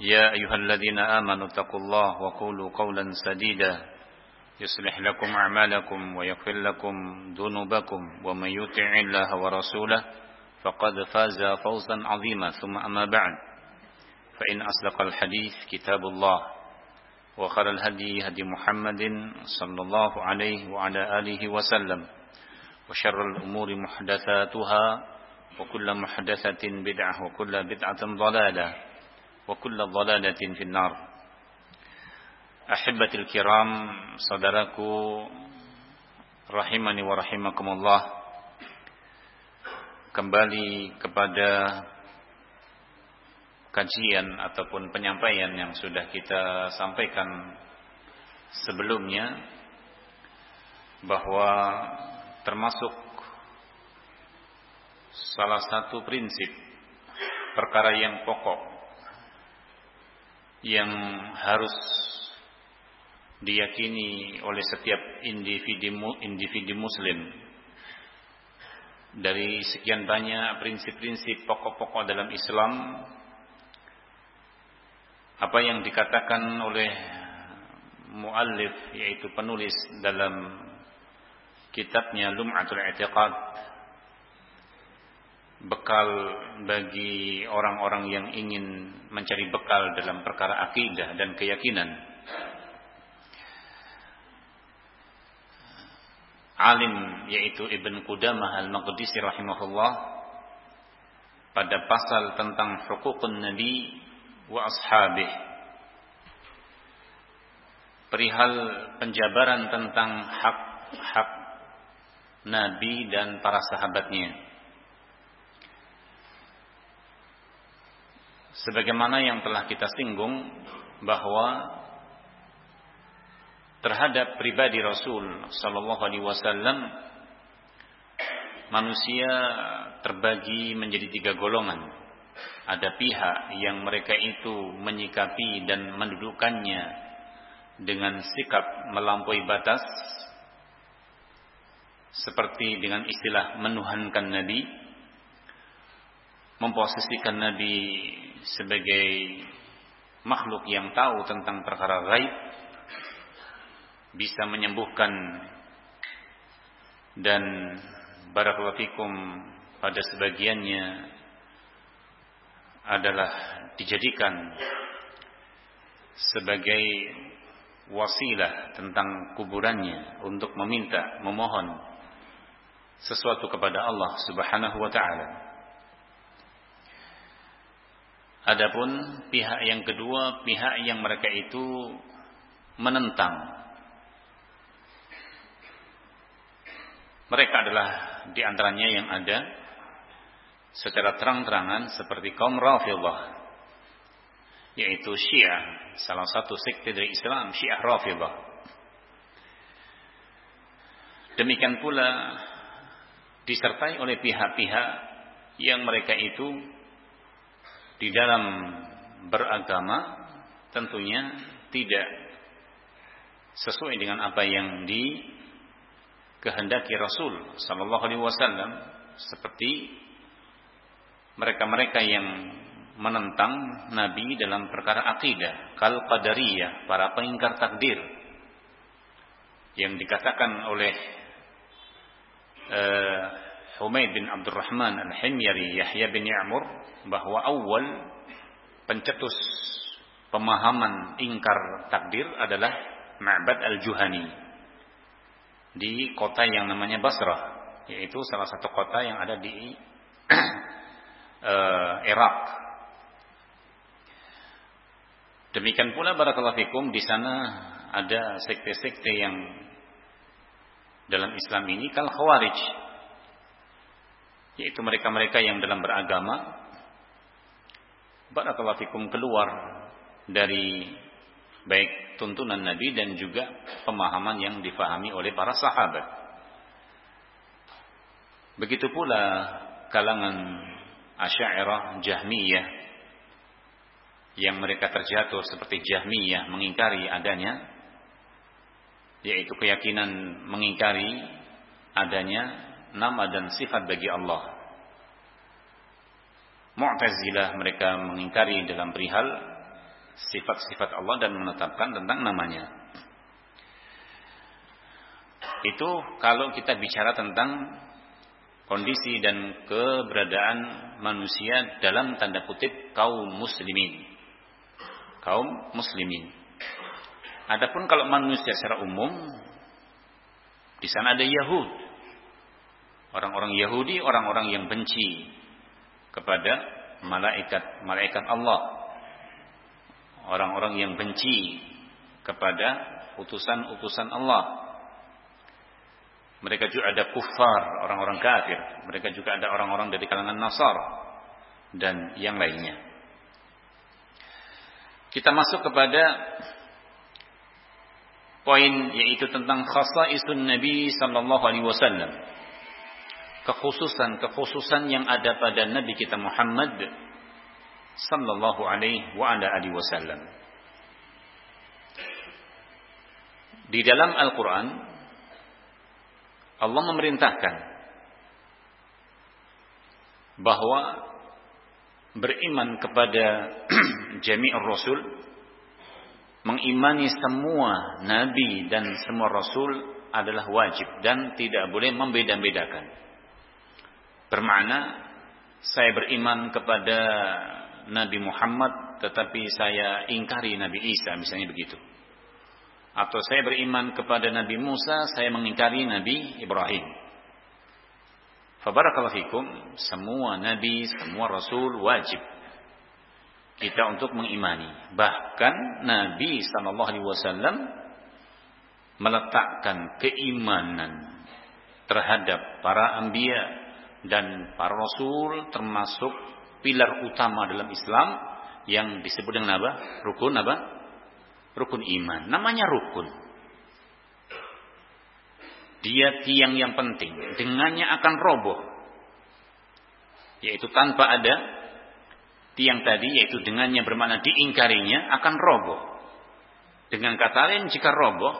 يا أيها الذين آمنوا اتقوا الله وقولوا قولا سديدا يصلح لكم أعمالكم ويغفر لكم ذنوبكم ومن يطع الله ورسوله فقد فاز فوزا عظيما ثم أما بعد. فإن أصدق الحديث كتاب الله وخر الهدي هدي محمد صلى الله عليه وعلى آله وسلم وشر الأمور محدثاتها وكل محدثة بدعة وكل بدعة ضلالة. وكل ضلالة في النار أحبتي الكرام صدركو rahimani wa rahimakumullah kembali kepada kajian ataupun penyampaian yang sudah kita sampaikan sebelumnya bahwa termasuk salah satu prinsip perkara yang pokok yang harus diyakini oleh setiap individu individu muslim. Dari sekian banyak prinsip-prinsip pokok-pokok dalam Islam apa yang dikatakan oleh muallif yaitu penulis dalam kitabnya Lum'atul I'tiqad bekal bagi orang-orang yang ingin mencari bekal dalam perkara akidah dan keyakinan. Alim yaitu Ibn Qudamah Al-Maqdisi rahimahullah pada pasal tentang hukukun Nabi wa ashabih perihal penjabaran tentang hak-hak Nabi dan para sahabatnya. Sebagaimana yang telah kita singgung bahwa terhadap pribadi Rasul sallallahu alaihi wasallam manusia terbagi menjadi tiga golongan. Ada pihak yang mereka itu menyikapi dan mendudukannya dengan sikap melampaui batas seperti dengan istilah menuhankan Nabi memposisikan Nabi sebagai makhluk yang tahu tentang perkara gaib bisa menyembuhkan dan barakallahu pada sebagiannya adalah dijadikan sebagai wasilah tentang kuburannya untuk meminta, memohon sesuatu kepada Allah Subhanahu wa taala. Adapun pihak yang kedua, pihak yang mereka itu menentang. Mereka adalah di antaranya yang ada secara terang-terangan seperti kaum Rafidhah yaitu Syiah, salah satu sekte dari Islam, Syiah Rafidhah. Demikian pula disertai oleh pihak-pihak yang mereka itu di dalam beragama tentunya tidak sesuai dengan apa yang dikehendaki Rasul sallallahu alaihi wasallam seperti mereka-mereka yang menentang Nabi dalam perkara akidah, kal qadariyah, para pengingkar takdir yang dikatakan oleh uh, Humaid bin Abdurrahman Al-Himyari Yahya bin Ya'mur bahwa awal pencetus pemahaman ingkar takdir adalah Ma'bad al-Juhani di kota yang namanya Basrah, yaitu salah satu kota yang ada di uh, Irak. Demikian pula barakallahu fikum di sana ada sekte-sekte yang dalam Islam ini kal khawarij yaitu mereka-mereka yang dalam beragama barakallahu fikum keluar dari baik tuntunan Nabi dan juga pemahaman yang difahami oleh para sahabat. Begitu pula kalangan Asy'ariyah, Jahmiyah yang mereka terjatuh seperti Jahmiyah mengingkari adanya yaitu keyakinan mengingkari adanya nama dan sifat bagi Allah. Mu'tazilah mereka mengingkari dalam perihal sifat-sifat Allah dan menetapkan tentang namanya. Itu kalau kita bicara tentang kondisi dan keberadaan manusia dalam tanda kutip kaum muslimin. Kaum muslimin. Adapun kalau manusia secara umum di sana ada Yahud. Orang-orang Yahudi, orang-orang yang benci kepada malaikat malaikat Allah. Orang-orang yang benci kepada utusan-utusan Allah. Mereka juga ada kufar orang-orang kafir. Mereka juga ada orang-orang dari kalangan Nasar dan yang lainnya. Kita masuk kepada poin yaitu tentang khasaisun Nabi sallallahu alaihi wasallam kekhususan-kekhususan yang ada pada Nabi kita Muhammad sallallahu alaihi wa ala alihi wasallam. Di dalam Al-Qur'an Allah memerintahkan bahwa beriman kepada jami'ur rasul mengimani semua nabi dan semua rasul adalah wajib dan tidak boleh membeda-bedakan. Bermakna saya beriman kepada Nabi Muhammad tetapi saya ingkari Nabi Isa misalnya begitu. Atau saya beriman kepada Nabi Musa, saya mengingkari Nabi Ibrahim. Fabarakallahu fikum, semua nabi, semua rasul wajib kita untuk mengimani. Bahkan Nabi wasallam meletakkan keimanan terhadap para anbiya dan para rasul termasuk pilar utama dalam Islam yang disebut dengan apa? Rukun apa? Rukun iman. Namanya rukun. Dia tiang yang penting. Dengannya akan roboh. Yaitu tanpa ada tiang tadi, yaitu dengannya bermakna diingkarinya akan roboh. Dengan kata lain, jika roboh,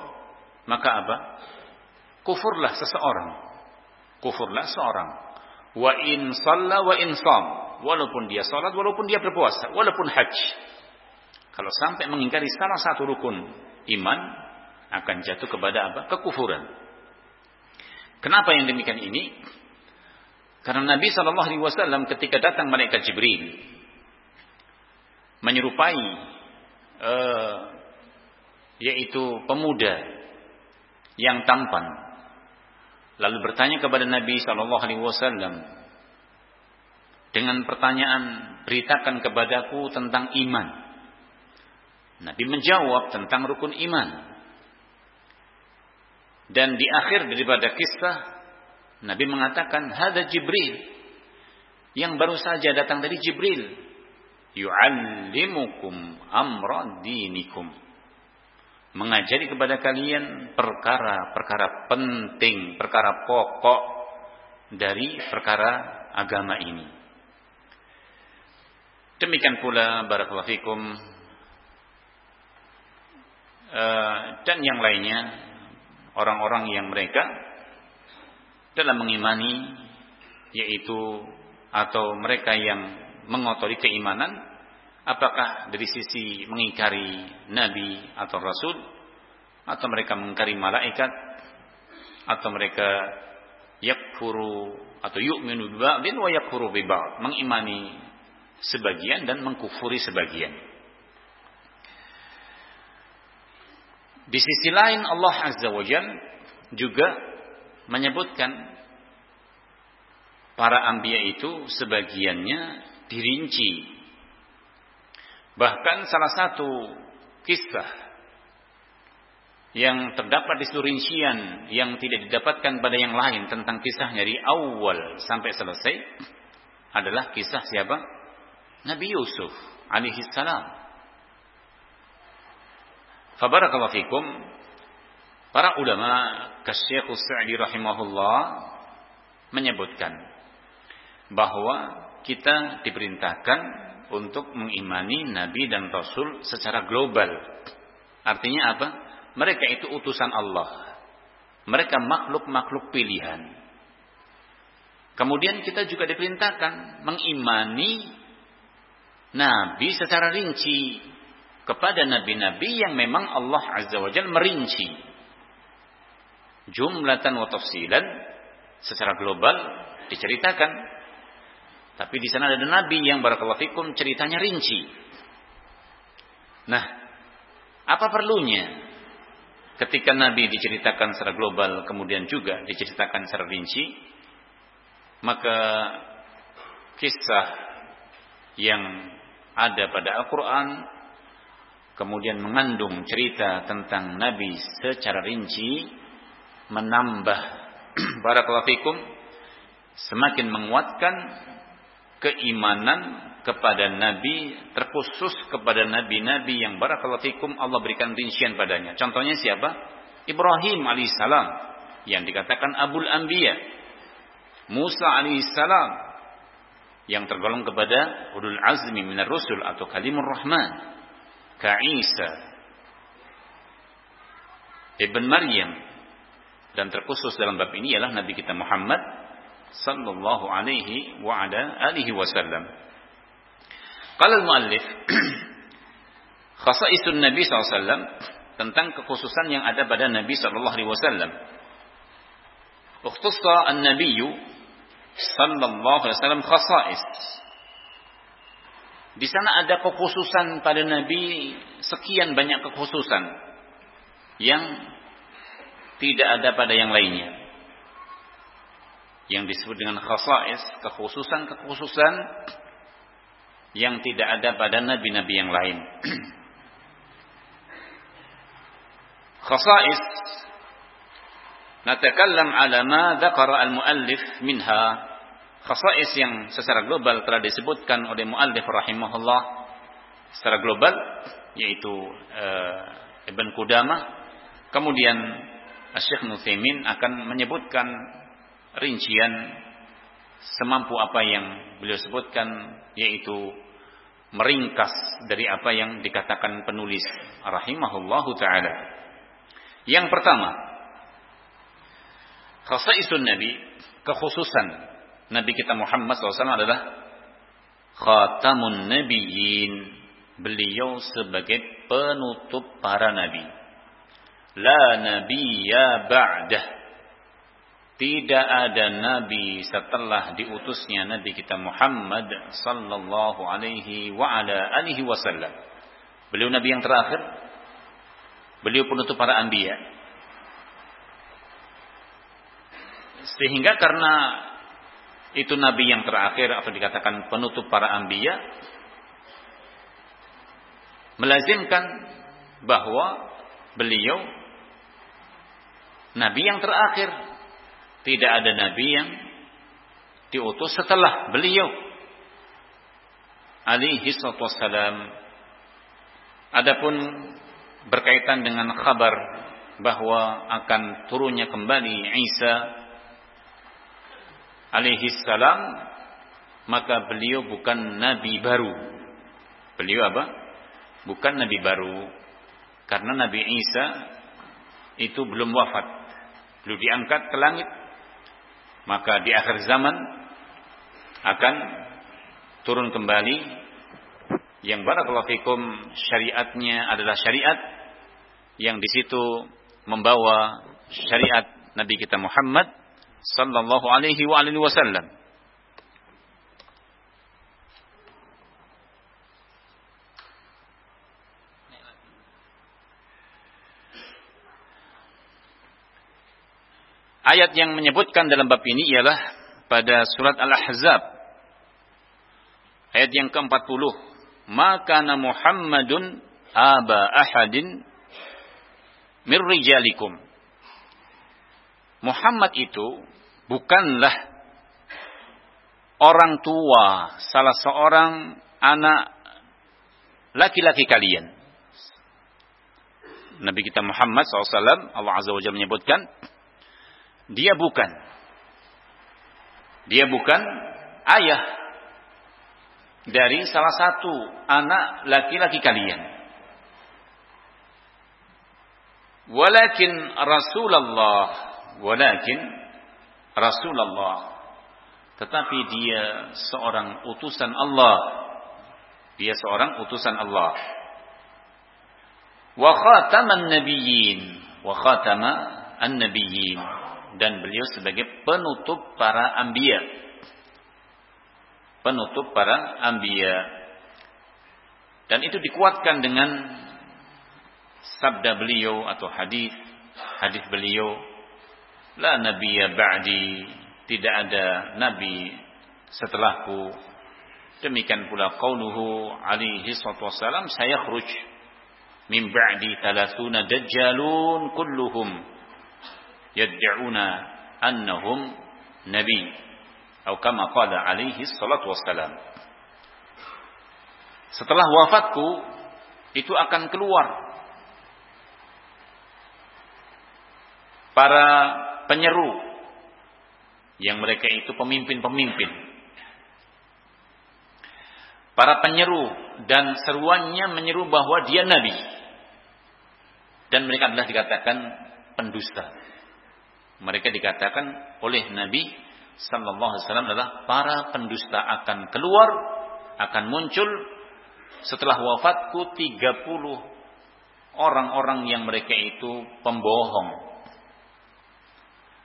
maka apa? Kufurlah seseorang. Kufurlah seorang Wa in salla wa in sam. Walaupun dia salat, walaupun dia berpuasa, walaupun haji. Kalau sampai mengingkari salah satu rukun iman, akan jatuh kepada apa? Kekufuran. Kenapa yang demikian ini? Karena Nabi Shallallahu Alaihi Wasallam ketika datang malaikat Jibril menyerupai uh, yaitu pemuda yang tampan lalu bertanya kepada Nabi Shallallahu Alaihi Wasallam dengan pertanyaan beritakan kepadaku tentang iman. Nabi menjawab tentang rukun iman. Dan di akhir daripada kisah Nabi mengatakan hada Jibril yang baru saja datang dari Jibril yu'allimukum amra dinikum mengajari kepada kalian perkara-perkara penting, perkara pokok dari perkara agama ini. Demikian pula barakallahu fikum uh, dan yang lainnya orang-orang yang mereka dalam mengimani yaitu atau mereka yang mengotori keimanan Apakah dari sisi mengingkari nabi atau rasul atau mereka mengingkari malaikat atau mereka yakfuru atau yu'minu bi ba'din wa yakfuru bi ba'd, mengimani sebagian dan mengkufuri sebagian. Di sisi lain Allah Azza wa Jal juga menyebutkan para anbiya itu sebagiannya dirinci. Bahkan salah satu kisah yang terdapat di seluruh rincian yang tidak didapatkan pada yang lain tentang kisahnya dari awal sampai selesai adalah kisah siapa? Nabi Yusuf alaihi salam. Fabarakallahu fikum. Para ulama kasyekh Sa'di rahimahullah menyebutkan bahwa kita diperintahkan untuk mengimani nabi dan rasul secara global. Artinya apa? Mereka itu utusan Allah. Mereka makhluk-makhluk pilihan. Kemudian kita juga diperintahkan mengimani nabi secara rinci kepada nabi-nabi yang memang Allah Azza wa Jalla merinci jumlatan wa tafsilan secara global diceritakan tapi di sana ada nabi yang barakallahu fikum ceritanya rinci. Nah apa perlunya? Ketika nabi diceritakan secara global kemudian juga diceritakan secara rinci maka kisah yang ada pada Al-Quran kemudian mengandung cerita tentang Nabi secara rinci menambah barakallahu fikum semakin menguatkan keimanan kepada nabi terkhusus kepada nabi-nabi yang barakallahu fikum Allah berikan rincian padanya. Contohnya siapa? Ibrahim alaihissalam yang dikatakan Abul Anbiya. Musa alaihissalam yang tergolong kepada ulul azmi minar rusul atau kalimur rahman Ka'isa Ibn Maryam dan terkhusus dalam bab ini ialah Nabi kita Muhammad sallallahu alaihi wa ala alihi wasallam. Qala al-muallif khasaisun Nabi SAW tentang kekhususan yang ada pada Nabi sallallahu alaihi wasallam. Ukhtassa an-nabiyyu sallallahu alaihi wasallam khasais di sana ada kekhususan pada Nabi, sekian banyak kekhususan yang tidak ada pada yang lainnya. Yang disebut dengan khasais, kekhususan-kekhususan yang tidak ada pada nabi-nabi yang lain. khasais natakallam ala ma dzakara al-muallif minha khasais yang secara global telah disebutkan oleh muallif rahimahullah secara global yaitu uh, Ibn Qudamah kemudian Syekh Nuthaimin akan menyebutkan rincian semampu apa yang beliau sebutkan yaitu meringkas dari apa yang dikatakan penulis rahimahullahu taala. Yang pertama, khasaisun nabi, kekhususan Nabi kita Muhammad SAW adalah khatamun nabiyyin. Beliau sebagai penutup para nabi. La nabiyya ba'dah. Tidak ada nabi setelah diutusnya nabi kita Muhammad sallallahu alaihi wa ala alihi wasallam. Beliau nabi yang terakhir. Beliau penutup para anbiya. Sehingga karena itu nabi yang terakhir atau dikatakan penutup para anbiya melazimkan bahwa beliau nabi yang terakhir tidak ada nabi yang diutus setelah beliau alaihi wassalam adapun berkaitan dengan kabar bahwa akan turunnya kembali Isa alaihi salam maka beliau bukan nabi baru. Beliau apa? Bukan nabi baru. Karena Nabi Isa itu belum wafat. Belum diangkat ke langit. Maka di akhir zaman akan turun kembali yang barakallahu fikum syariatnya adalah syariat yang di situ membawa syariat Nabi kita Muhammad sallallahu alaihi wa alihi wasallam. Ayat yang menyebutkan dalam bab ini ialah pada surat Al-Ahzab. Ayat yang ke-40 maka Muhammadun aba ahadin mir rijalikum. Muhammad itu bukanlah orang tua salah seorang anak laki-laki kalian. Nabi kita Muhammad SAW Allah Azza wa Jalla menyebutkan dia bukan. Dia bukan ayah dari salah satu anak laki-laki kalian. Walakin Rasulullah, walakin Rasulullah. Tetapi dia seorang utusan Allah. Dia seorang utusan Allah. Wa khataman nabiyyin, wa khatama an-nabiyyin dan beliau sebagai penutup para ambia. Penutup para ambia. Dan itu dikuatkan dengan sabda beliau atau hadis hadis beliau la nabiyya ba'di tidak ada nabi setelahku demikian pula qauluhu alaihi salatu wasalam saya khruj min ba'di 30 dajjalun kulluhum yad'una annahum nabi atau kama qala alaihi salatu wassalam setelah wafatku itu akan keluar. Para penyeru yang mereka itu pemimpin-pemimpin. Para penyeru dan seruannya menyeru bahwa dia nabi. Dan mereka adalah dikatakan pendusta mereka dikatakan oleh Nabi sallallahu alaihi wasallam adalah para pendusta akan keluar, akan muncul setelah wafatku 30 orang-orang yang mereka itu pembohong.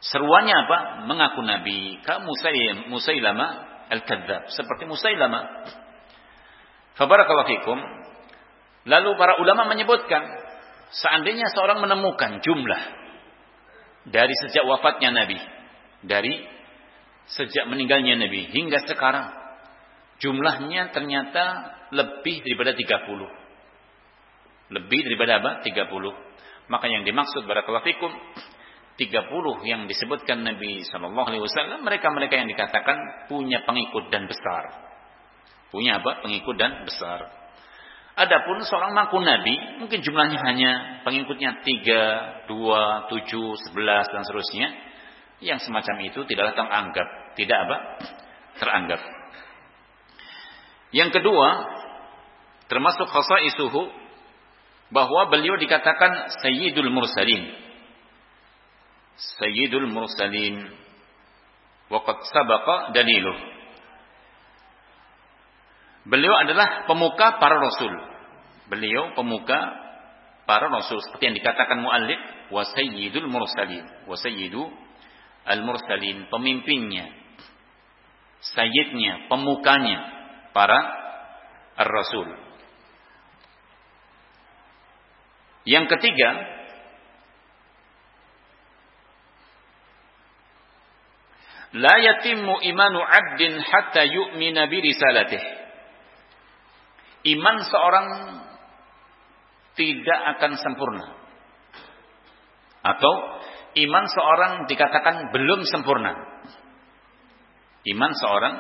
Seruannya apa? Mengaku Nabi. Kamu Musailama al-Kadzab. Seperti Musailama. Fabarakallahu fikum. Lalu para ulama menyebutkan. Seandainya seorang menemukan jumlah dari sejak wafatnya Nabi, dari sejak meninggalnya Nabi hingga sekarang jumlahnya ternyata lebih daripada 30. Lebih daripada apa? 30. Maka yang dimaksud barakallahu fikum 30 yang disebutkan Nabi sallallahu alaihi wasallam mereka-mereka yang dikatakan punya pengikut dan besar. Punya apa? Pengikut dan besar. Adapun seorang mengaku nabi, mungkin jumlahnya hanya pengikutnya 3, 2, 7, 11 dan seterusnya. Yang semacam itu tidaklah teranggap, tidak apa? Teranggap. Yang kedua, termasuk isuhu bahwa beliau dikatakan Sayyidul Mursalin. Sayyidul Mursalin. Waqad sabaqa daliluh Beliau adalah pemuka para rasul. Beliau pemuka para rasul seperti yang dikatakan muallif wa sayyidul mursalin, wa sayyidu al-mursalin, pemimpinnya, sayyidnya, pemukanya para ar-rasul. Yang ketiga, la yatimmu imanu 'abdin hatta yu'mina bi risalatihi iman seorang tidak akan sempurna. Atau iman seorang dikatakan belum sempurna. Iman seorang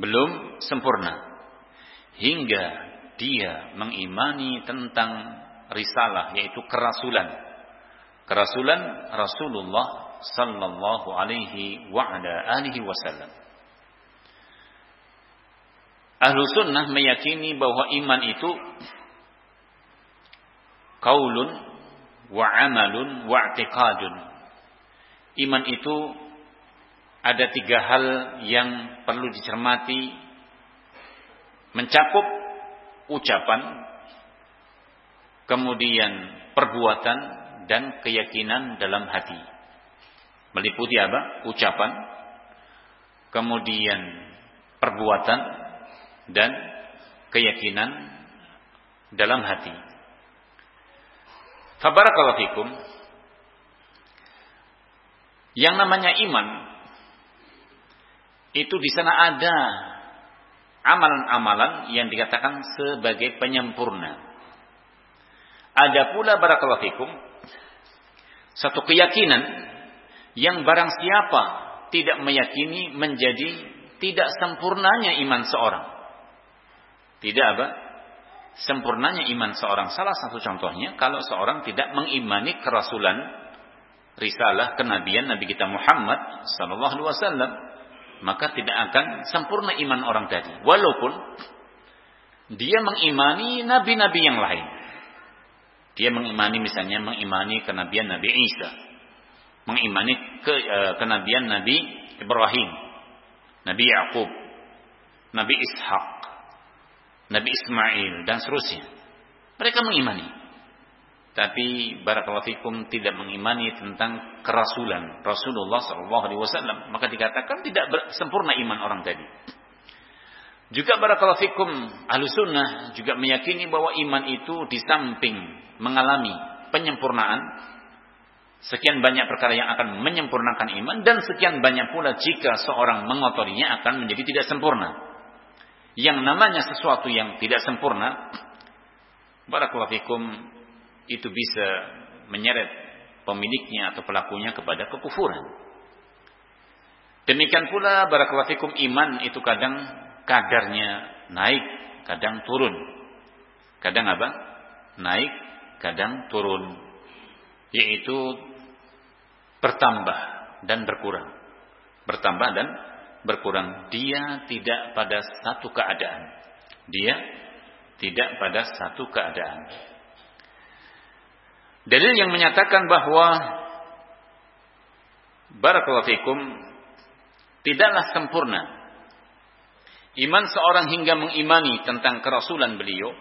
belum sempurna. Hingga dia mengimani tentang risalah yaitu kerasulan. Kerasulan Rasulullah sallallahu alaihi wa ala alihi wasallam. Ahlu sunnah meyakini bahwa iman itu kaulun wa amalun wa. Iman itu ada tiga hal yang perlu dicermati mencakup ucapan kemudian perbuatan dan keyakinan dalam hati meliputi apa ucapan kemudian perbuatan dan keyakinan dalam hati. Fabarakallahu fikum. Yang namanya iman itu di sana ada amalan-amalan yang dikatakan sebagai penyempurna. Ada pula barakallahu fikum satu keyakinan yang barang siapa tidak meyakini menjadi tidak sempurnanya iman seorang. Tidak apa? Sempurnanya iman seorang. Salah satu contohnya kalau seorang tidak mengimani kerasulan risalah kenabian Nabi kita Muhammad sallallahu alaihi wasallam maka tidak akan sempurna iman orang tadi. Walaupun dia mengimani nabi-nabi yang lain. Dia mengimani misalnya mengimani kenabian Nabi Isa. Mengimani ke, uh, kenabian Nabi Ibrahim. Nabi Yakub. Nabi Ishak. Nabi Ismail dan seterusnya. Mereka mengimani tapi barakallahu tidak mengimani tentang kerasulan Rasulullah sallallahu alaihi wasallam, maka dikatakan tidak sempurna iman orang tadi. Juga barakallahu fikum Ahlussunnah juga meyakini bahwa iman itu di samping mengalami penyempurnaan sekian banyak perkara yang akan menyempurnakan iman dan sekian banyak pula jika seorang mengotorinya akan menjadi tidak sempurna. Yang namanya sesuatu yang tidak sempurna barakallahu fikum itu bisa menyeret pemiliknya atau pelakunya kepada kekufuran. Demikian pula barakallahu iman itu kadang kadarnya naik, kadang turun. Kadang apa? Naik, kadang turun. Yaitu bertambah dan berkurang. Bertambah dan berkurang. Dia tidak pada satu keadaan. Dia tidak pada satu keadaan. Dalil yang menyatakan bahwa barakallahu fikum tidaklah sempurna iman seorang hingga mengimani tentang kerasulan beliau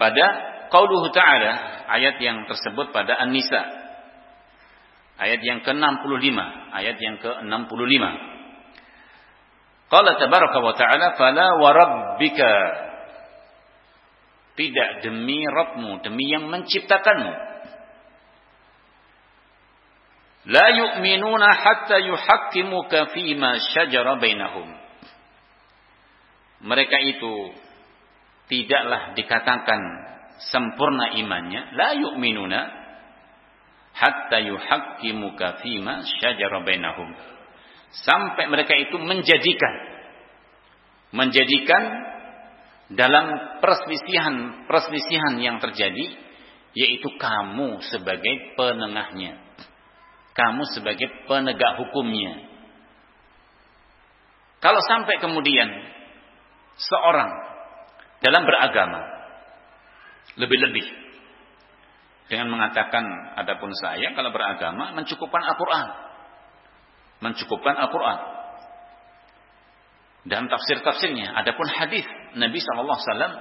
pada qauluhu ta'ala ayat yang tersebut pada An-Nisa ayat yang ke-65 ayat yang ke-65 Qala tabaraka wa ta'ala fala wa rabbika tidak demi Rabbmu, demi yang menciptakanmu. La yu'minuna hatta yuhakkimuka fima syajara bainahum. Mereka itu tidaklah dikatakan sempurna imannya. La yu'minuna hatta yuhakkimuka fima syajara. Sampai mereka itu menjadikan menjadikan dalam perselisihan-perselisihan yang terjadi yaitu kamu sebagai penengahnya. Kamu sebagai penegak hukumnya. Kalau sampai kemudian seorang dalam beragama lebih-lebih dengan mengatakan adapun saya kalau beragama mencukupkan Al-Qur'an. Mencukupkan Al-Qur'an dalam tafsir-tafsirnya. Adapun hadis Nabi SAW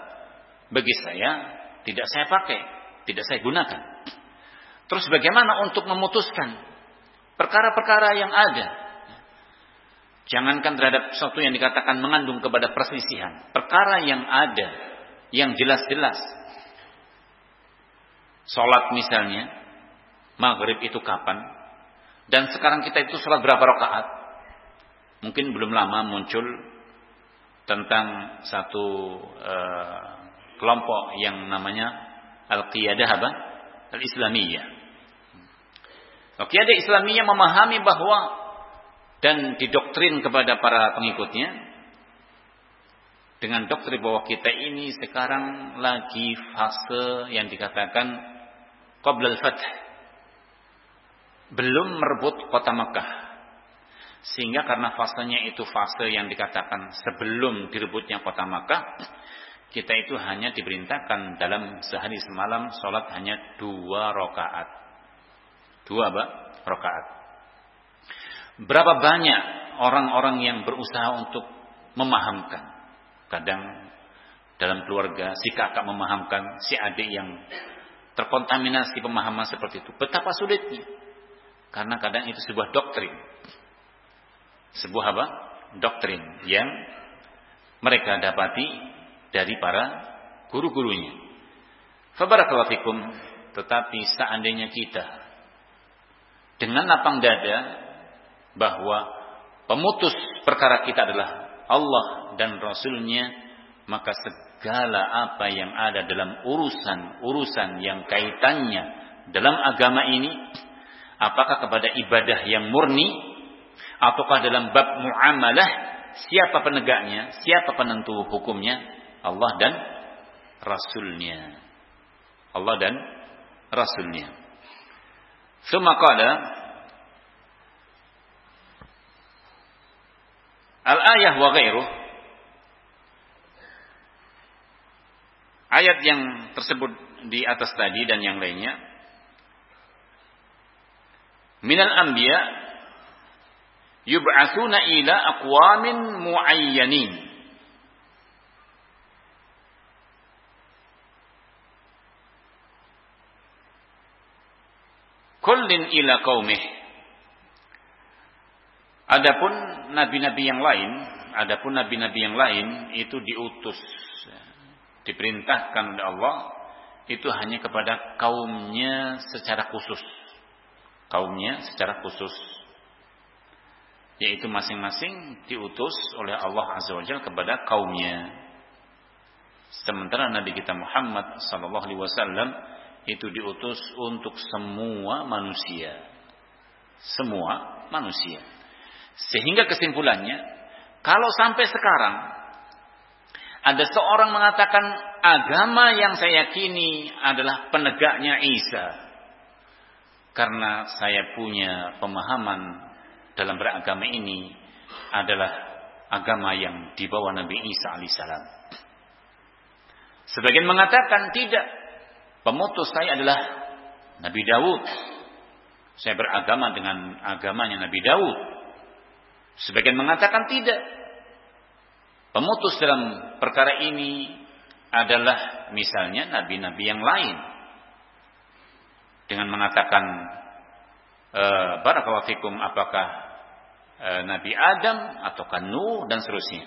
bagi saya tidak saya pakai, tidak saya gunakan. Terus bagaimana untuk memutuskan perkara-perkara yang ada? Jangankan terhadap sesuatu yang dikatakan mengandung kepada perselisihan. Perkara yang ada, yang jelas-jelas. Sholat misalnya, maghrib itu kapan? Dan sekarang kita itu sholat berapa rakaat? Mungkin belum lama muncul tentang satu uh, kelompok yang namanya Al-Qiyadah apa? Al-Islamiyah. Al-Qiyadah Islamiyah memahami bahwa dan didoktrin kepada para pengikutnya dengan doktrin bahwa kita ini sekarang lagi fase yang dikatakan qabla al-fath belum merebut kota Makkah sehingga karena fasenya itu fase yang dikatakan sebelum direbutnya kota Makkah, kita itu hanya diperintahkan dalam sehari semalam sholat hanya dua rakaat. Dua apa? Rakaat. Berapa banyak orang-orang yang berusaha untuk memahamkan. Kadang dalam keluarga si kakak memahamkan si adik yang terkontaminasi pemahaman seperti itu. Betapa sulitnya. Karena kadang itu sebuah doktrin sebuah apa? Doktrin yang mereka dapati dari para guru-gurunya. Fabarakallahu tetapi seandainya kita dengan lapang dada bahwa pemutus perkara kita adalah Allah dan Rasulnya, maka segala apa yang ada dalam urusan-urusan yang kaitannya dalam agama ini, apakah kepada ibadah yang murni, ataukah dalam bab muamalah, siapa penegaknya, siapa penentu hukumnya, Allah dan Rasulnya. Allah dan Rasulnya. summa qala Al-ayah wa ghairuh Ayat yang tersebut di atas tadi dan yang lainnya. Minal anbiya yub'atsuna ila aqwamin muayyanin. Kullin ila qaumih. Adapun nabi-nabi yang lain, adapun nabi-nabi yang lain itu diutus diperintahkan oleh Allah itu hanya kepada kaumnya secara khusus. Kaumnya secara khusus. Yaitu masing-masing diutus oleh Allah Azza wa Jalla kepada kaumnya. Sementara Nabi kita Muhammad sallallahu alaihi wasallam itu diutus untuk semua manusia. Semua manusia. Sehingga kesimpulannya, kalau sampai sekarang ada seorang mengatakan agama yang saya yakini adalah penegaknya Isa. Karena saya punya pemahaman dalam beragama ini adalah agama yang dibawa Nabi Isa alaihissalam. Sebagian mengatakan tidak, Pemutus saya adalah Nabi Daud. Saya beragama dengan agamanya Nabi Daud. Sebagian mengatakan tidak. Pemutus dalam perkara ini adalah misalnya nabi-nabi yang lain. Dengan mengatakan e, barakallahu apakah e, Nabi Adam ataukah Nuh dan seterusnya.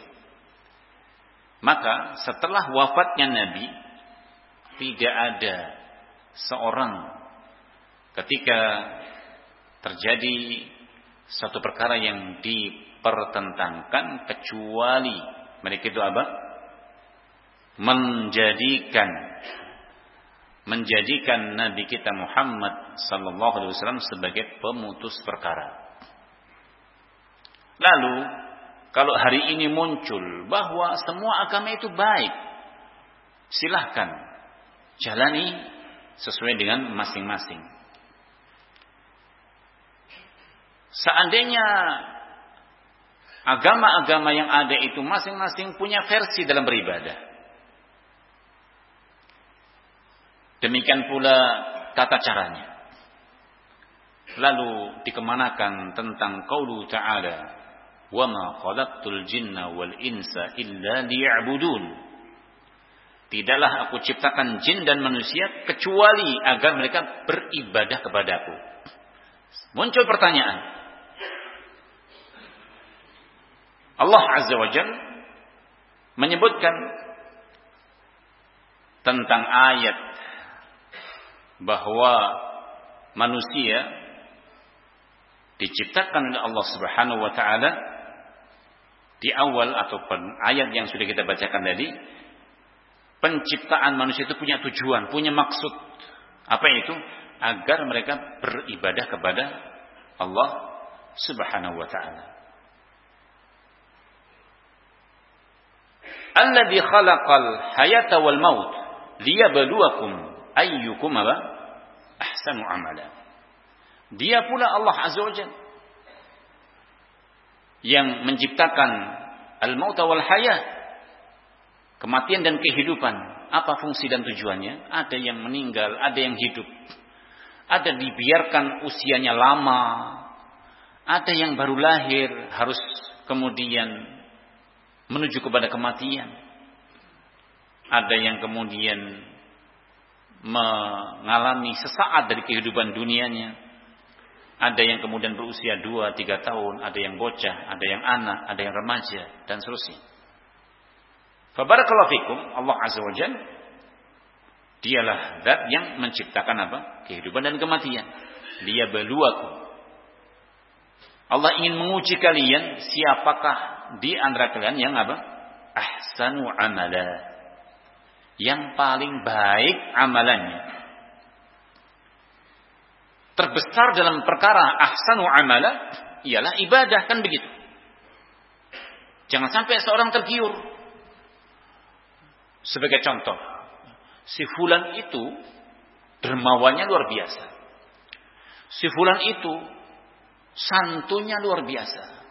Maka setelah wafatnya Nabi tidak ada seorang ketika terjadi satu perkara yang dipertentangkan kecuali mereka itu apa? menjadikan menjadikan Nabi kita Muhammad sallallahu alaihi wasallam sebagai pemutus perkara. Lalu kalau hari ini muncul bahwa semua agama itu baik, silahkan jalani sesuai dengan masing-masing. Seandainya agama-agama yang ada itu masing-masing punya versi dalam beribadah. Demikian pula tata caranya. Lalu dikemanakan tentang qaulu ta'ala, "Wa ma khalaqtul jinna wal insa illa liya'budun." Tidaklah aku ciptakan jin dan manusia kecuali agar mereka beribadah kepadaku. Muncul pertanyaan. Allah Azza wa Jal menyebutkan tentang ayat bahwa manusia diciptakan oleh Allah Subhanahu wa taala di awal ataupun ayat yang sudah kita bacakan tadi penciptaan manusia itu punya tujuan, punya maksud. Apa itu? Agar mereka beribadah kepada Allah Subhanahu wa taala. Alladhi khalaqal hayata wal maut liyabluwakum ayyukum apa? ahsanu amala. Dia pula Allah Azza wa yang menciptakan al-maut wal hayat Kematian dan kehidupan, apa fungsi dan tujuannya? Ada yang meninggal, ada yang hidup. Ada dibiarkan usianya lama. Ada yang baru lahir harus kemudian menuju kepada kematian. Ada yang kemudian mengalami sesaat dari kehidupan dunianya. Ada yang kemudian berusia 2, 3 tahun, ada yang bocah, ada yang anak, ada yang remaja, dan seterusnya. Fabarakallahu fikum, Allah Azza wa Jal, dialah zat yang menciptakan apa? Kehidupan dan kematian. Dia beluaku. Allah ingin menguji kalian siapakah di antara kalian yang apa? Ahsanu amala. Yang paling baik amalannya. Terbesar dalam perkara ahsanu amala ialah ibadah kan begitu. Jangan sampai seorang tergiur. Sebagai contoh, si fulan itu dermawannya luar biasa. Si fulan itu santunya luar biasa.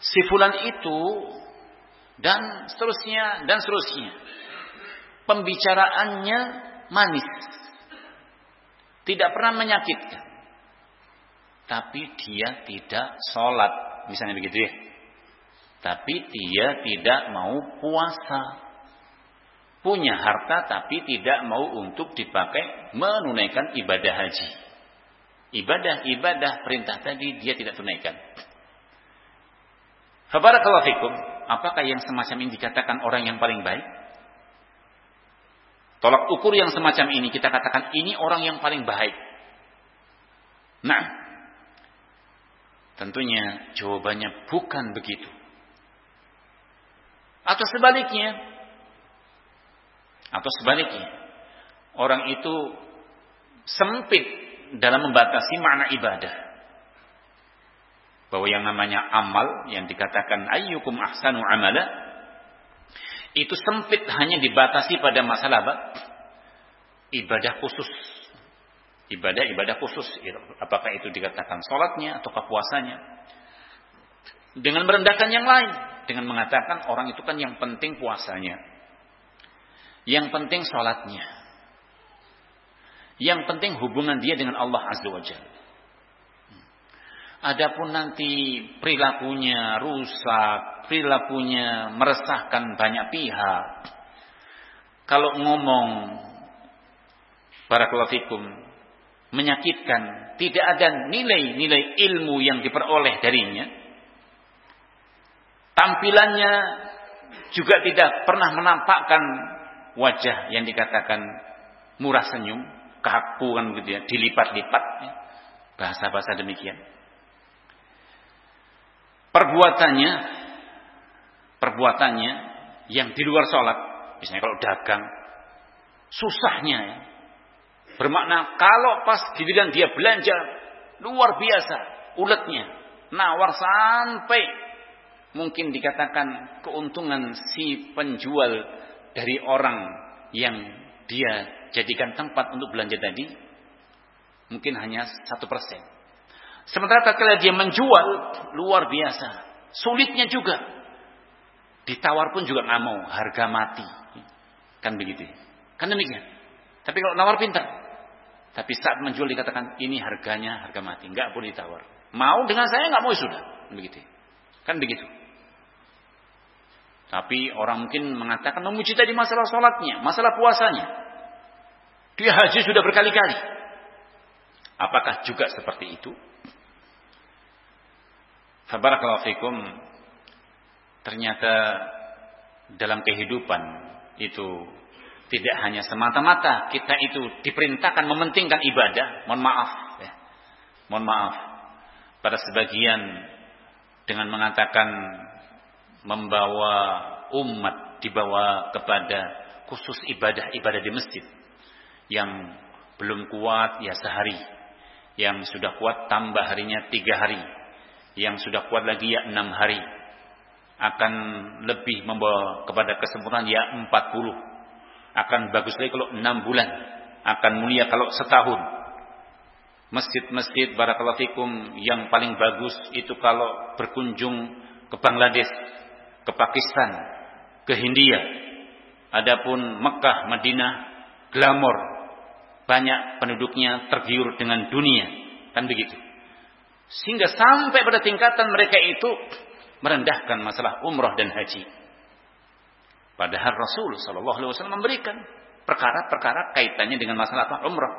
Si fulan itu dan seterusnya dan seterusnya. Pembicaraannya manis. Tidak pernah menyakitkan. Tapi dia tidak sholat. Misalnya begitu ya. Tapi dia tidak mau puasa. Punya harta tapi tidak mau untuk dipakai menunaikan ibadah haji. Ibadah-ibadah perintah tadi dia tidak tunaikan. Fabarakallahu fikum. Apakah yang semacam ini dikatakan orang yang paling baik? Tolak ukur yang semacam ini kita katakan ini orang yang paling baik. Nah, tentunya jawabannya bukan begitu. Atau sebaliknya. Atau sebaliknya. Orang itu sempit dalam membatasi makna ibadah. Bahwa yang namanya amal yang dikatakan ayyukum ahsanu amala itu sempit hanya dibatasi pada masalah apa? Ibadah khusus. Ibadah-ibadah khusus. Apakah itu dikatakan sholatnya atau puasanya. Dengan merendahkan yang lain. Dengan mengatakan orang itu kan yang penting puasanya. Yang penting sholatnya yang penting hubungan dia dengan Allah Azza wa Jalla. Adapun nanti perilakunya rusak, perilakunya meresahkan banyak pihak. Kalau ngomong para fikum menyakitkan, tidak ada nilai-nilai ilmu yang diperoleh darinya. Tampilannya juga tidak pernah menampakkan wajah yang dikatakan murah senyum kaku kan gitu ya, dilipat-lipat ya. Bahasa-bahasa demikian. Perbuatannya perbuatannya yang di luar sholat, misalnya kalau dagang, susahnya ya. Bermakna kalau pas giliran dia belanja luar biasa uletnya, nawar sampai mungkin dikatakan keuntungan si penjual dari orang yang dia jadikan tempat untuk belanja tadi mungkin hanya satu persen. Sementara tatkala dia menjual luar biasa, sulitnya juga. Ditawar pun juga nggak mau, harga mati. Kan begitu. Kan demikian. Tapi kalau nawar pintar. Tapi saat menjual dikatakan ini harganya harga mati, nggak boleh ditawar. Mau dengan saya nggak mau sudah, begitu. Kan begitu. Tapi orang mungkin mengatakan memuji tadi masalah sholatnya, masalah puasanya. Dia haji sudah berkali-kali. Apakah juga seperti itu? Fabarakallahu fikum. Ternyata dalam kehidupan itu tidak hanya semata-mata kita itu diperintahkan mementingkan ibadah. Mohon maaf. Ya. Mohon maaf. Pada sebagian dengan mengatakan membawa umat dibawa kepada khusus ibadah-ibadah di masjid yang belum kuat ya sehari. Yang sudah kuat tambah harinya tiga hari. Yang sudah kuat lagi ya enam hari. Akan lebih membawa kepada kesempurnaan ya empat puluh. Akan bagus lagi kalau enam bulan. Akan mulia kalau setahun. Masjid-masjid barakallahu yang paling bagus itu kalau berkunjung ke Bangladesh, ke Pakistan, ke Hindia. Adapun Mekah, Madinah, glamor, banyak penduduknya tergiur dengan dunia. Kan begitu. Sehingga sampai pada tingkatan mereka itu merendahkan masalah umrah dan haji. Padahal Rasul Shallallahu Alaihi Wasallam memberikan perkara-perkara kaitannya dengan masalah apa? Umrah.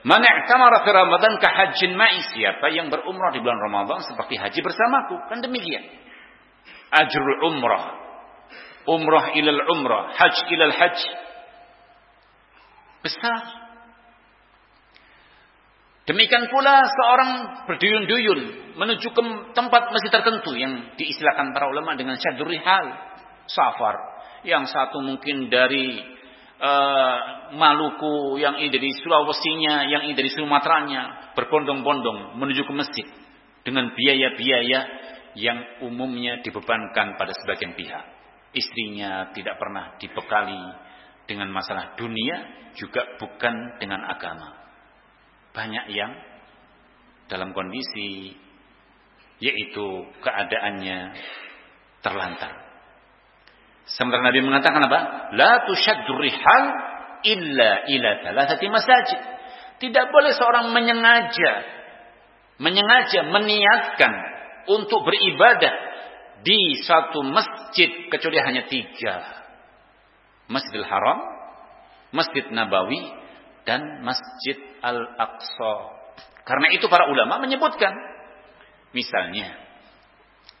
Man i'tamara fi Ramadan ka ma'i siapa yang berumrah di bulan Ramadan seperti haji bersamaku kan demikian. Ajrul umrah. Umrah ilal umrah, haj ilal hajj Besar. Demikian pula seorang berduyun-duyun menuju ke tempat masjid tertentu yang diistilahkan para ulama dengan syadur rihal, safar. Yang satu mungkin dari uh, Maluku, yang ini dari Sulawesinya, yang ini dari Sumateranya, berbondong-bondong menuju ke masjid dengan biaya-biaya yang umumnya dibebankan pada sebagian pihak. Istrinya tidak pernah dibekali dengan masalah dunia, juga bukan dengan agama banyak yang dalam kondisi yaitu keadaannya terlantar. Sementara Nabi mengatakan apa? La tushaddu rihal illa ila thalathati masajid. Tidak boleh seorang menyengaja menyengaja meniatkan untuk beribadah di satu masjid kecuali hanya tiga. Masjidil Haram, Masjid Nabawi, dan Masjid Al-Aqsa. Karena itu para ulama menyebutkan. Misalnya,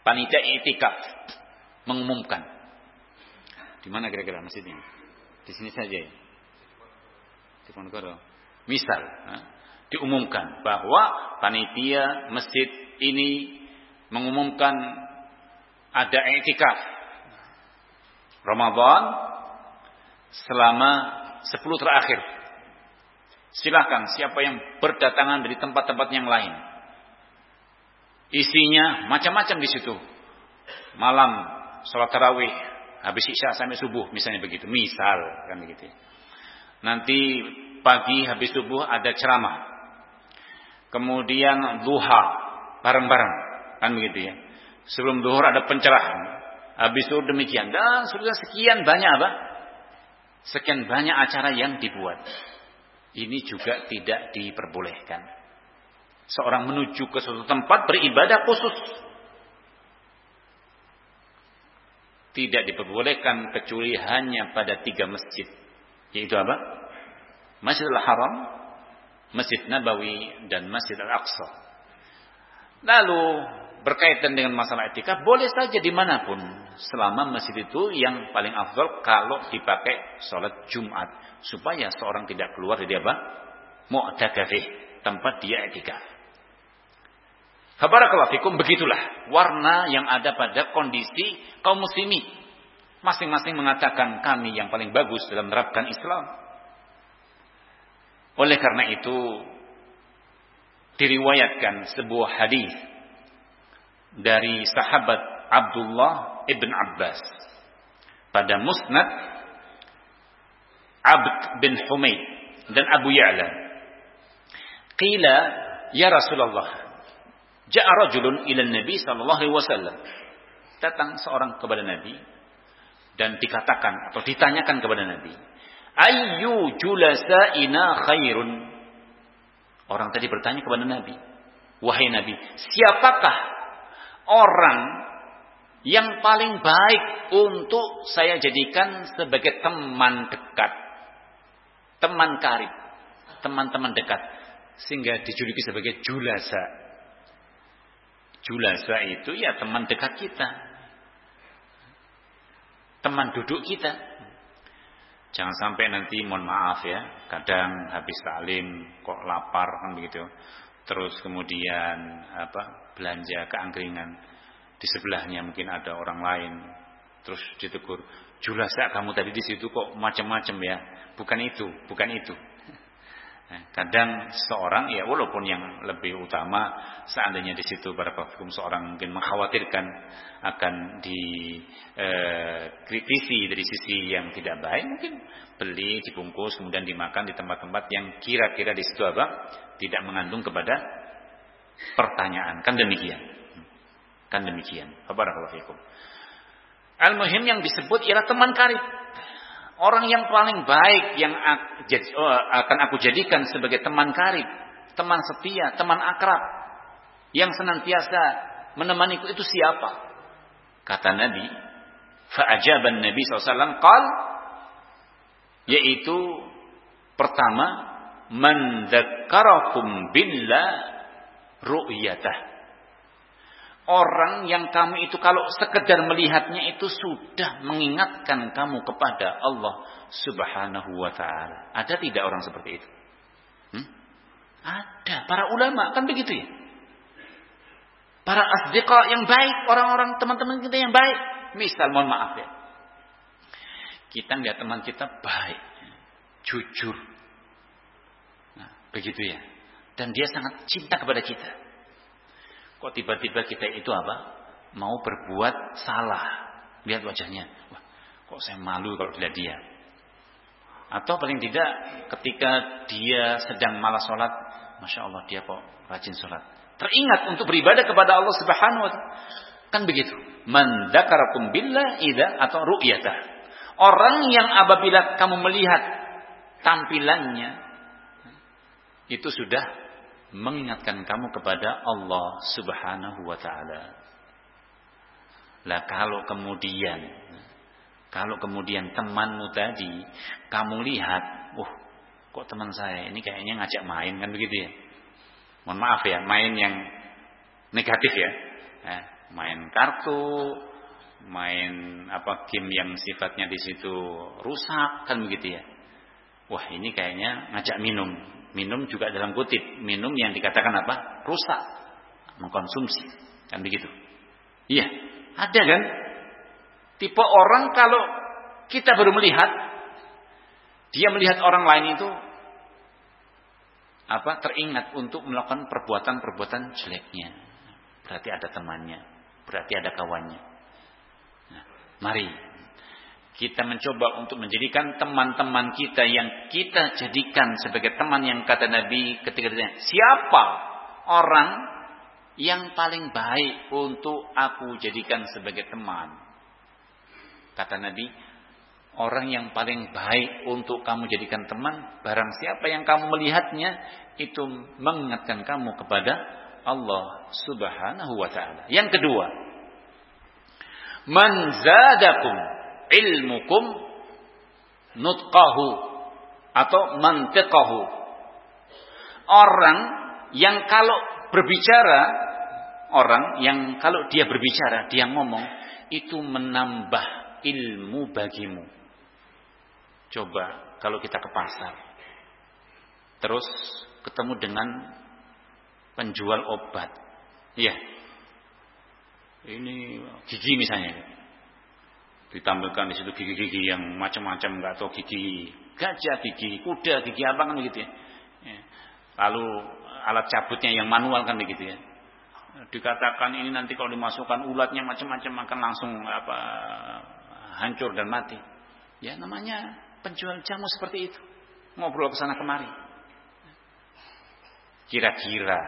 panitia itikaf mengumumkan. Di mana kira-kira masjidnya? Di sini saja ya. Di Ponorogo. Misal, diumumkan bahwa panitia masjid ini mengumumkan ada itikaf Ramadan selama 10 terakhir Silahkan siapa yang berdatangan dari tempat-tempat yang lain. Isinya macam-macam di situ. Malam sholat tarawih habis isya sampai subuh misalnya begitu. Misal kan begitu. Nanti pagi habis subuh ada ceramah. Kemudian duha bareng-bareng kan begitu ya. Sebelum duhur ada pencerahan. Habis itu demikian dan sudah sekian banyak apa? Sekian banyak acara yang dibuat. Ini juga tidak diperbolehkan. Seorang menuju ke suatu tempat beribadah khusus. Tidak diperbolehkan kecuali hanya pada tiga masjid. Yaitu apa? Masjidil Haram, Masjid Nabawi, dan Masjid Al-Aqsa. Lalu berkaitan dengan masalah etika, boleh saja di mana pun. Selama masjid itu yang paling afdol kalau dipakai sholat Jumat supaya seorang tidak keluar dari apa? Mu'takafih, tempat dia etikaf. Habarakallahu fikum begitulah warna yang ada pada kondisi kaum muslimin. Masing-masing mengatakan kami yang paling bagus dalam menerapkan Islam. Oleh karena itu diriwayatkan sebuah hadis dari sahabat Abdullah ibn Abbas pada Musnad Abd bin Humaid dan Abu Ya'la. Qila, ya Rasulullah, ja'a rajulun ila Nabi sallallahu alaihi wasallam. Datang seorang kepada Nabi dan dikatakan atau ditanyakan kepada Nabi, "Ayyu julasaina khairun?" Orang tadi bertanya kepada Nabi, "Wahai Nabi, siapakah orang yang paling baik untuk saya jadikan sebagai teman dekat?" teman karib, teman-teman dekat, sehingga dijuluki sebagai julasa. Julasa itu ya teman dekat kita, teman duduk kita. Jangan sampai nanti mohon maaf ya, kadang habis taklim kok lapar kan begitu. Terus kemudian apa belanja keangkringan di sebelahnya mungkin ada orang lain. Terus ditegur, julasa kamu tadi di situ kok macam-macam ya. Bukan itu, bukan itu. Nah, kadang seorang ya walaupun yang lebih utama seandainya di situ para hukum seorang mungkin mengkhawatirkan akan dikritisi eh, dari sisi yang tidak baik mungkin beli dibungkus kemudian dimakan di tempat-tempat yang kira-kira di situ apa tidak mengandung kepada pertanyaan. Kan demikian. Kan demikian. Al-muhim yang disebut ialah teman karib orang yang paling baik yang oh, akan aku jadikan sebagai teman karib, teman setia, teman akrab yang senantiasa menemaniku itu siapa? Kata Nabi, fa'ajaban Nabi SAW qal yaitu pertama man dzakarakum billah ru'yatah orang yang kamu itu kalau sekedar melihatnya itu sudah mengingatkan kamu kepada Allah Subhanahu wa taala. Ada tidak orang seperti itu? Hmm? Ada. Para ulama kan begitu ya. Para asdiqa yang baik. Orang-orang teman-teman kita yang baik. Misal mohon maaf ya. Kita lihat teman kita baik. Jujur. Nah, begitu ya. Dan dia sangat cinta kepada kita. Kok tiba-tiba kita itu apa? Mau berbuat salah. Lihat wajahnya. Wah, kok saya malu kalau dilihat dia. Atau paling tidak ketika dia sedang malas sholat, masya Allah dia kok rajin sholat. Teringat untuk beribadah kepada Allah Subhanahu Wa Taala. Kan begitu. Mandakarakum billah ida atau ru'yatah. Orang yang apabila kamu melihat tampilannya itu sudah mengingatkan kamu kepada Allah Subhanahu wa taala. Lah kalau kemudian kalau kemudian temanmu tadi kamu lihat, uh, kok teman saya ini kayaknya ngajak main kan begitu ya? Mohon maaf ya, main yang negatif ya. Eh, main kartu, main apa game yang sifatnya di situ rusak kan begitu ya. Wah, ini kayaknya ngajak minum. Minum juga dalam kutip, minum yang dikatakan apa? Rusak, mengkonsumsi. Kan begitu. Iya, ada kan? Tipe orang kalau kita baru melihat, dia melihat orang lain itu apa teringat untuk melakukan perbuatan-perbuatan jeleknya. Berarti ada temannya, berarti ada kawannya. Nah, mari kita mencoba untuk menjadikan teman-teman kita yang kita jadikan sebagai teman yang kata Nabi ketika ditanya, siapa orang yang paling baik untuk aku jadikan sebagai teman? Kata Nabi, orang yang paling baik untuk kamu jadikan teman, barang siapa yang kamu melihatnya, itu mengingatkan kamu kepada Allah subhanahu wa ta'ala. Yang kedua, man zadakum ilmukum nutqahu atau mantiqahu. Orang yang kalau berbicara, orang yang kalau dia berbicara, dia ngomong, itu menambah ilmu bagimu. Coba kalau kita ke pasar, terus ketemu dengan penjual obat, iya, ini gigi misalnya, ditampilkan di situ gigi-gigi yang macam-macam nggak tahu gigi gajah, gigi kuda, gigi apa kan begitu ya. ya. Lalu alat cabutnya yang manual kan begitu ya. Dikatakan ini nanti kalau dimasukkan ulatnya macam-macam akan langsung apa hancur dan mati. Ya namanya penjual jamu seperti itu. Ngobrol ke sana kemari. Kira-kira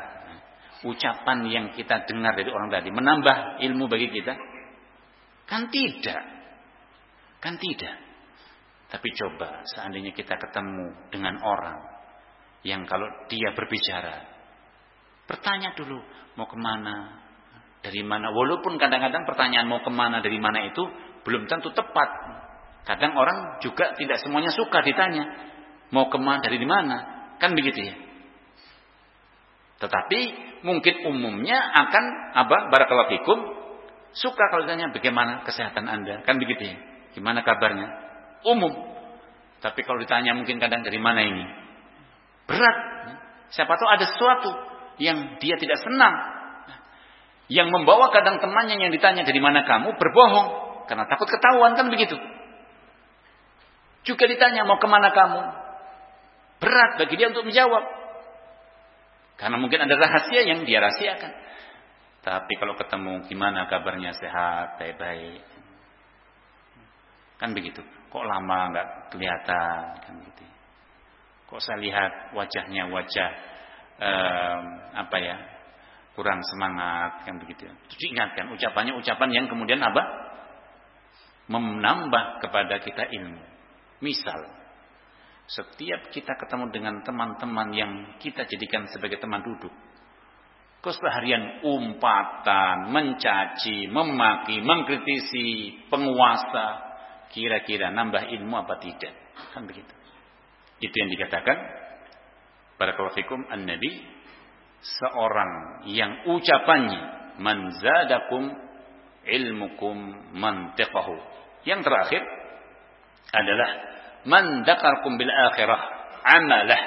ucapan yang kita dengar dari orang tadi menambah ilmu bagi kita? Kan tidak. Kan tidak. Tapi coba seandainya kita ketemu dengan orang yang kalau dia berbicara, bertanya dulu mau ke mana, dari mana. Walaupun kadang-kadang pertanyaan mau ke mana, dari mana itu belum tentu tepat. Kadang orang juga tidak semuanya suka ditanya mau ke mana dari mana, kan begitu ya. Tetapi mungkin umumnya akan apa barakallahu suka kalau ditanya bagaimana kesehatan Anda, kan begitu ya. Gimana kabarnya? Umum. Tapi kalau ditanya mungkin kadang dari mana ini? Berat. Siapa tahu ada sesuatu yang dia tidak senang. Yang membawa kadang temannya yang ditanya dari mana kamu berbohong. Karena takut ketahuan kan begitu. Juga ditanya mau ke mana kamu. Berat bagi dia untuk menjawab. Karena mungkin ada rahasia yang dia rahasiakan. Tapi kalau ketemu gimana kabarnya sehat, baik-baik. Kan begitu. Kok lama nggak kelihatan kan gitu. Kok saya lihat wajahnya wajah um, apa ya kurang semangat kan begitu. Itu diingatkan ucapannya ucapan yang kemudian apa menambah kepada kita ilmu. Misal, setiap kita ketemu dengan teman-teman yang kita jadikan sebagai teman duduk, keseharian umpatan, mencaci, memaki, mengkritisi penguasa, kira-kira nambah ilmu apa tidak? Kan begitu. Itu yang dikatakan barakallahu an-nabi seorang yang ucapannya manzadakum ilmukum mantiqahu yang terakhir adalah man dzakarkum bil akhirah amalah.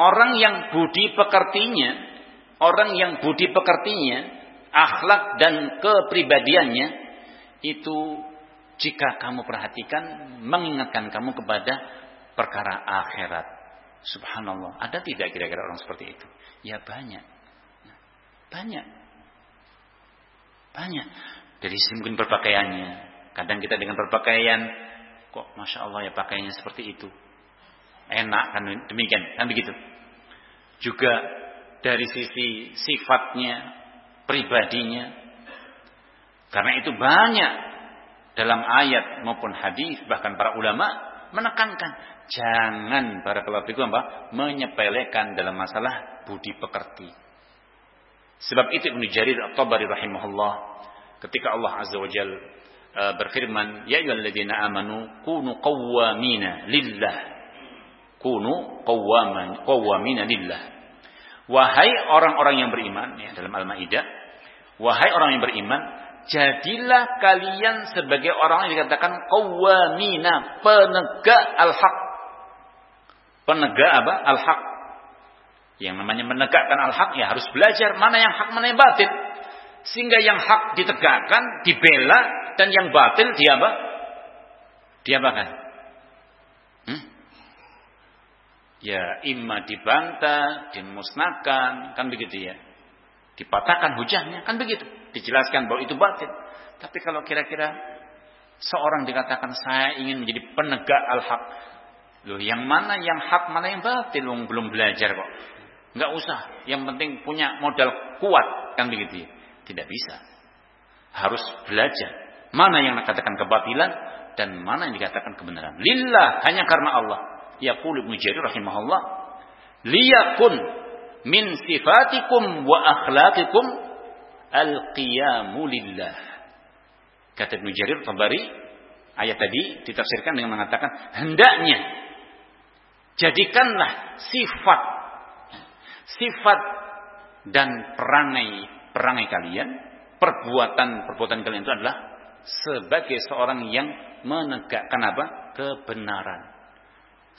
Orang yang budi pekertinya, orang yang budi pekertinya, akhlak dan kepribadiannya itu jika kamu perhatikan mengingatkan kamu kepada perkara akhirat. Subhanallah. Ada tidak kira-kira orang seperti itu? Ya banyak. Banyak. Banyak. Dari mungkin berpakaiannya. Kadang kita dengan berpakaian, kok Masya Allah ya pakaiannya seperti itu. Enak kan demikian. Kan begitu. Juga dari sisi sifatnya, pribadinya. Karena itu banyak dalam ayat maupun hadis bahkan para ulama menekankan jangan para fikum apa menyepelekan dalam masalah budi pekerti. Sebab itu Ibnu Jarir At-Tabari rahimahullah ketika Allah Azza wa Jal uh, berfirman, "Ya ayyuhalladzina amanu kunu qawwamina lillah." Kunu qawwaman qawwamina lillah. Wahai orang-orang yang beriman ya dalam Al-Maidah, wahai orang yang beriman, jadilah kalian sebagai orang yang dikatakan qawwamina, penegak al-haq. Penegak apa? Al-haq. Yang namanya menegakkan al-haq ya harus belajar mana yang hak, mana yang batil. Sehingga yang hak ditegakkan, dibela, dan yang batil dia apa? Diapakan? Hmm? Ya, imma dibantah, dimusnahkan, kan begitu ya. Dipatahkan hujahnya, kan begitu. Dijelaskan bahwa itu batil. Tapi kalau kira-kira seorang dikatakan saya ingin menjadi penegak al-haq. Loh, yang mana yang hak, mana yang batil? Belum belajar kok. Enggak usah. Yang penting punya modal kuat. Kan begitu ya. Tidak bisa. Harus belajar. Mana yang dikatakan kebatilan dan mana yang dikatakan kebenaran. Lillah hanya karena Allah. Yaqul Ibnu Jarir rahimahullah, liyakun min sifatikum wa akhlaqikum al-qiyamu lillah. Kata Ibnu Jarir Tabari, ayat tadi ditafsirkan dengan mengatakan hendaknya jadikanlah sifat sifat dan perangai perangai kalian, perbuatan-perbuatan kalian itu adalah sebagai seorang yang menegakkan apa? kebenaran.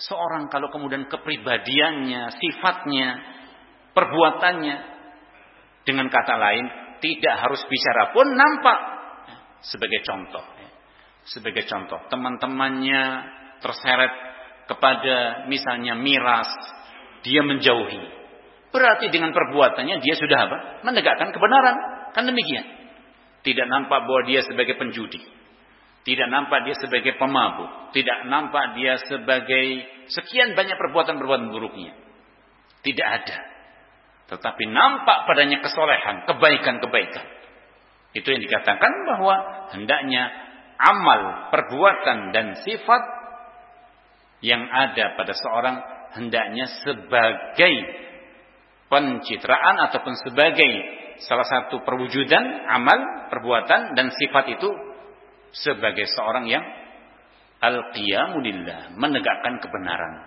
Seorang kalau kemudian kepribadiannya, sifatnya, perbuatannya dengan kata lain tidak harus bicara pun nampak sebagai contoh. Sebagai contoh, teman-temannya terseret kepada misalnya miras, dia menjauhi. Berarti dengan perbuatannya dia sudah apa? Menegakkan kebenaran. Kan demikian. Tidak nampak bahwa dia sebagai penjudi. Tidak nampak dia sebagai pemabuk. Tidak nampak dia sebagai sekian banyak perbuatan-perbuatan buruknya. Tidak ada. Tetapi nampak padanya kesolehan, kebaikan-kebaikan. Itu yang dikatakan bahwa hendaknya amal, perbuatan, dan sifat yang ada pada seorang hendaknya sebagai pencitraan ataupun sebagai salah satu perwujudan amal, perbuatan dan sifat itu sebagai seorang yang al-qiyamu menegakkan kebenaran.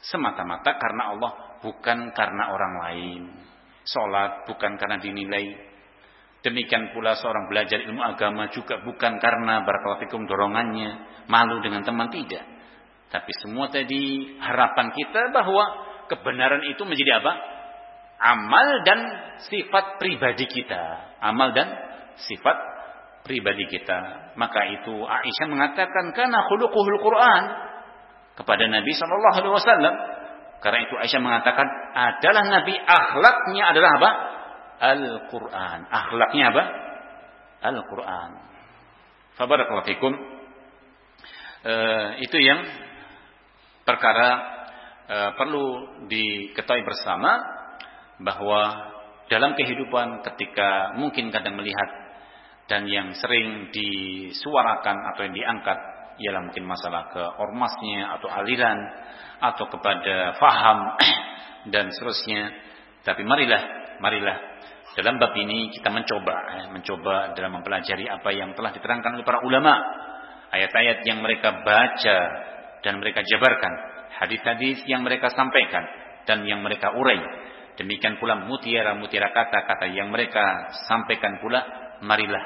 Semata-mata karena Allah, bukan karena orang lain. Salat bukan karena dinilai. Demikian pula seorang belajar ilmu agama juga bukan karena barakallahu dorongannya, malu dengan teman tidak. Tapi semua tadi harapan kita bahwa kebenaran itu menjadi apa? amal dan sifat pribadi kita. Amal dan sifat pribadi kita. Maka itu Aisyah mengatakan karena khuluquhul Quran kepada Nabi wasallam. Karena itu Aisyah mengatakan adalah Nabi akhlaknya adalah apa? Al-Quran. Akhlaknya apa? Al-Quran. Fabarakallahu fikum. E, itu yang perkara e, perlu diketahui bersama bahwa dalam kehidupan ketika mungkin kadang melihat dan yang sering disuarakan atau yang diangkat ialah mungkin masalah ke ormasnya atau aliran atau kepada faham dan seterusnya. Tapi marilah, marilah. Dalam bab ini kita mencoba, eh, mencoba dalam mempelajari apa yang telah diterangkan oleh para ulama, ayat-ayat yang mereka baca dan mereka jabarkan, hadis-hadis yang mereka sampaikan dan yang mereka urai. Demikian pula mutiara-mutiara kata-kata yang mereka sampaikan pula, marilah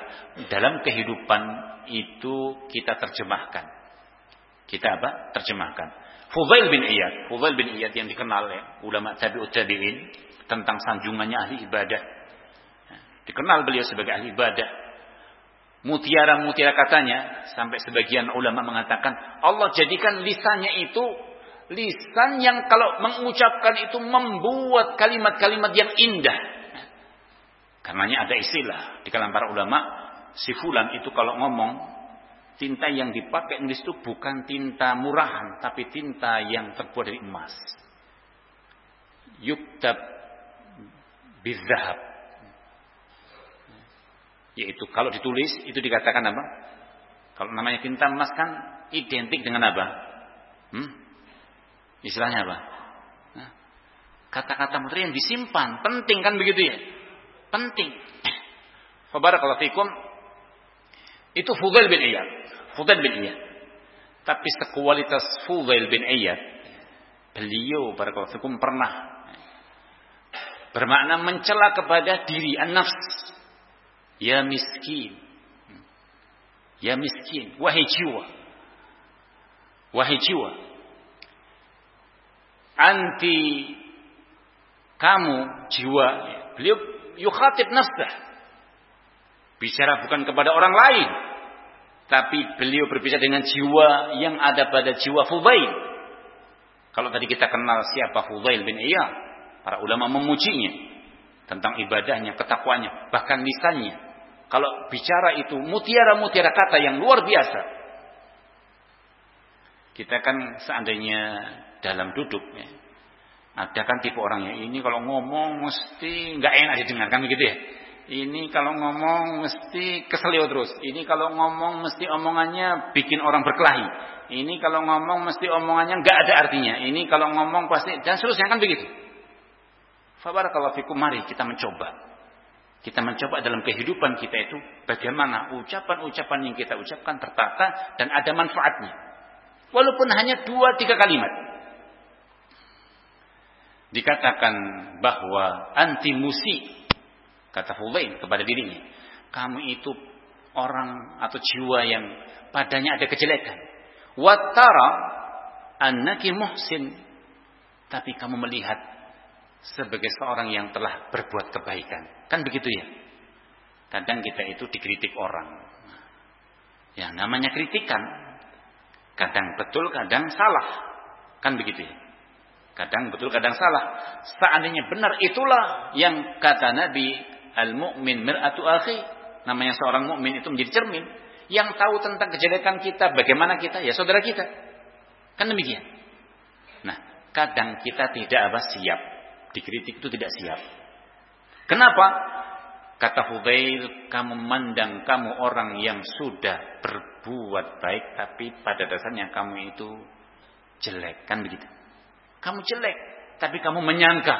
dalam kehidupan itu kita terjemahkan. Kita apa? Terjemahkan. Fudail bin Iyad, Fudail bin Iyad yang dikenal ya, ulama tabi'ut tabi'in tentang sanjungannya ahli ibadah. Dikenal beliau sebagai ahli ibadah. Mutiara-mutiara katanya sampai sebagian ulama mengatakan Allah jadikan lisannya itu lisan yang kalau mengucapkan itu membuat kalimat-kalimat yang indah. Karenanya ada istilah di kalangan para ulama, si fulan itu kalau ngomong tinta yang dipakai nulis itu bukan tinta murahan, tapi tinta yang terbuat dari emas. Yuktab bizahab. Yaitu kalau ditulis itu dikatakan apa? Kalau namanya tinta emas kan identik dengan apa? Hmm? Istilahnya apa? Kata-kata mutiara yang disimpan, penting kan begitu ya? Penting. Fabarakallahu fikum. Itu Fudail bin Iyad. Fudail bin Iyad. Tapi sekualitas Fudail bin Iyad, beliau barakallahu fikum pernah bermakna mencela kepada diri an-nafs. Ya miskin. Ya miskin. Wahai jiwa. Wahai jiwa. Anti kamu jiwa. Beliau yukhatib nafsah. Bicara bukan kepada orang lain. Tapi beliau berbicara dengan jiwa yang ada pada jiwa Fudail. Kalau tadi kita kenal siapa Fudail bin Iyad. Para ulama memujinya. Tentang ibadahnya, ketakwanya. Bahkan lisannya. Kalau bicara itu mutiara-mutiara kata yang luar biasa. Kita kan seandainya dalam duduk ya, ada kan tipe orangnya ini kalau ngomong mesti nggak enak didengarkan begitu ya. Ini kalau ngomong mesti keselio terus. Ini kalau ngomong mesti omongannya bikin orang berkelahi. Ini kalau ngomong mesti omongannya nggak ada artinya. Ini kalau ngomong pasti dan seterusnya kan begitu. Fabarakallahu fikum mari kita mencoba. Kita mencoba dalam kehidupan kita itu bagaimana ucapan-ucapan yang kita ucapkan tertata dan ada manfaatnya. Walaupun hanya dua tiga kalimat dikatakan bahwa anti musi kata Fudail kepada dirinya kamu itu orang atau jiwa yang padanya ada kejelekan. Watara annaki muhsin. Tapi kamu melihat sebagai seorang yang telah berbuat kebaikan. Kan begitu ya? Kadang kita itu dikritik orang. Yang namanya kritikan kadang betul kadang salah. Kan begitu ya Kadang betul, kadang salah. Seandainya benar itulah yang kata Nabi al-mu'min mir'atu akhi. Namanya seorang mukmin itu menjadi cermin yang tahu tentang kejelekan kita, bagaimana kita, ya saudara kita. Kan demikian. Nah, kadang kita tidak apa siap. Dikritik itu tidak siap. Kenapa? Kata Fudail, kamu mandang kamu orang yang sudah berbuat baik, tapi pada dasarnya kamu itu jelek. Kan begitu. Kamu jelek, tapi kamu menyangka.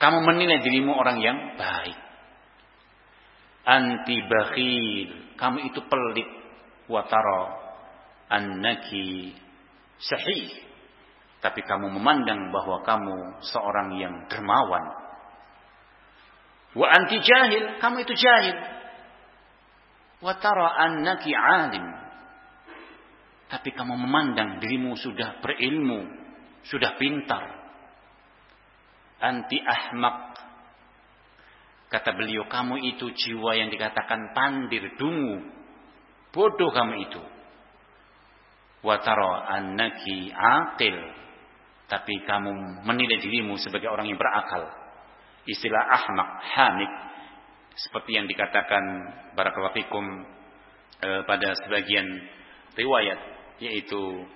Kamu menilai dirimu orang yang baik. Anti bakhil, kamu itu pelit. Watara annaki sahih. Tapi kamu memandang bahwa kamu seorang yang dermawan. Wa anti jahil, kamu itu jahil. Watara annaki alim. Tapi kamu memandang dirimu sudah berilmu, sudah pintar. Anti ahmak. Kata beliau, kamu itu jiwa yang dikatakan pandir, dungu. Bodoh kamu itu. Wataro annaki akil. Tapi kamu menilai dirimu sebagai orang yang berakal. Istilah ahmak, hamik. Seperti yang dikatakan Fikum eh, pada sebagian riwayat. Yaitu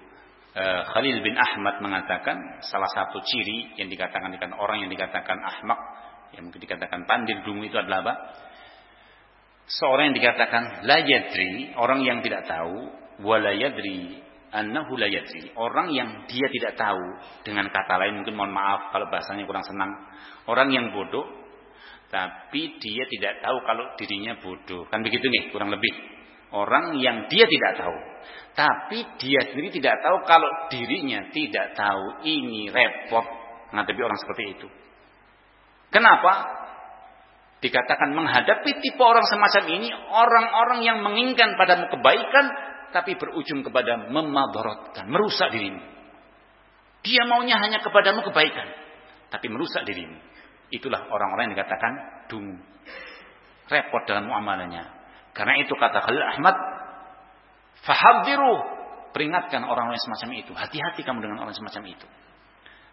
Khalil bin Ahmad mengatakan salah satu ciri yang dikatakan dengan orang yang dikatakan ahmak yang mungkin dikatakan pandir dungu itu adalah apa? Seorang yang dikatakan la yadri, orang yang tidak tahu, wala yadri annahu la. Orang yang dia tidak tahu dengan kata lain mungkin mohon maaf kalau bahasanya kurang senang. Orang yang bodoh tapi dia tidak tahu kalau dirinya bodoh. Kan begitu nih, kurang lebih. Orang yang dia tidak tahu tapi dia sendiri tidak tahu kalau dirinya tidak tahu ini repot menghadapi orang seperti itu. Kenapa? Dikatakan menghadapi tipe orang semacam ini orang-orang yang menginginkan padamu kebaikan tapi berujung kepada memadorotkan, merusak dirimu. Dia maunya hanya kepadamu kebaikan, tapi merusak dirimu. Itulah orang-orang yang dikatakan dungu. Repot dalam muamalahnya. Karena itu kata Khalil Ahmad, fahadiru peringatkan orang-orang semacam itu. Hati-hati kamu dengan orang semacam itu.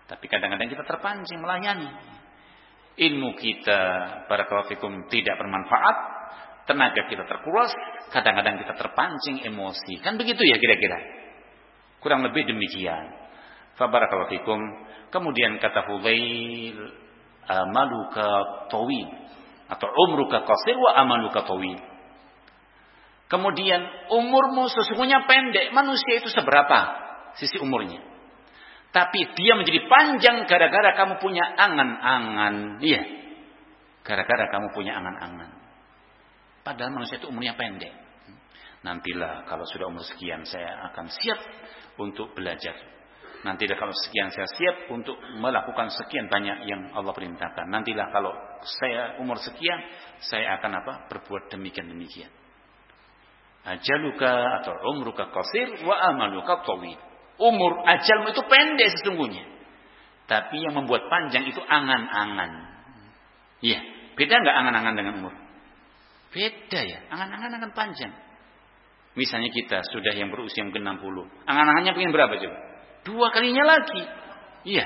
Tapi kadang-kadang kita terpancing melayani. Ilmu kita, para kawafikum, tidak bermanfaat. Tenaga kita terkuras. Kadang-kadang kita terpancing emosi. Kan begitu ya kira-kira. Kurang lebih demikian. Fabarakallahu fikum. Kemudian kata Fudail, amaluka tawil atau umruka qasir wa amaluka tawil. Kemudian umurmu sesungguhnya pendek. Manusia itu seberapa sisi umurnya? Tapi dia menjadi panjang gara-gara kamu punya angan-angan. Iya. Gara-gara kamu punya angan-angan. Padahal manusia itu umurnya pendek. Nantilah kalau sudah umur sekian saya akan siap untuk belajar Nantilah kalau sekian saya siap untuk melakukan sekian banyak yang Allah perintahkan. Nantilah kalau saya umur sekian, saya akan apa? Berbuat demikian demikian. Ajaluka atau umruka qasir wa amaluka tawil. Umur ajalmu itu pendek sesungguhnya. Tapi yang membuat panjang itu angan-angan. Iya, beda nggak angan-angan dengan umur? Beda ya, angan-angan akan panjang. Misalnya kita sudah yang berusia mungkin 60. Angan-angannya pengen berapa coba? Dua kalinya lagi. Iya.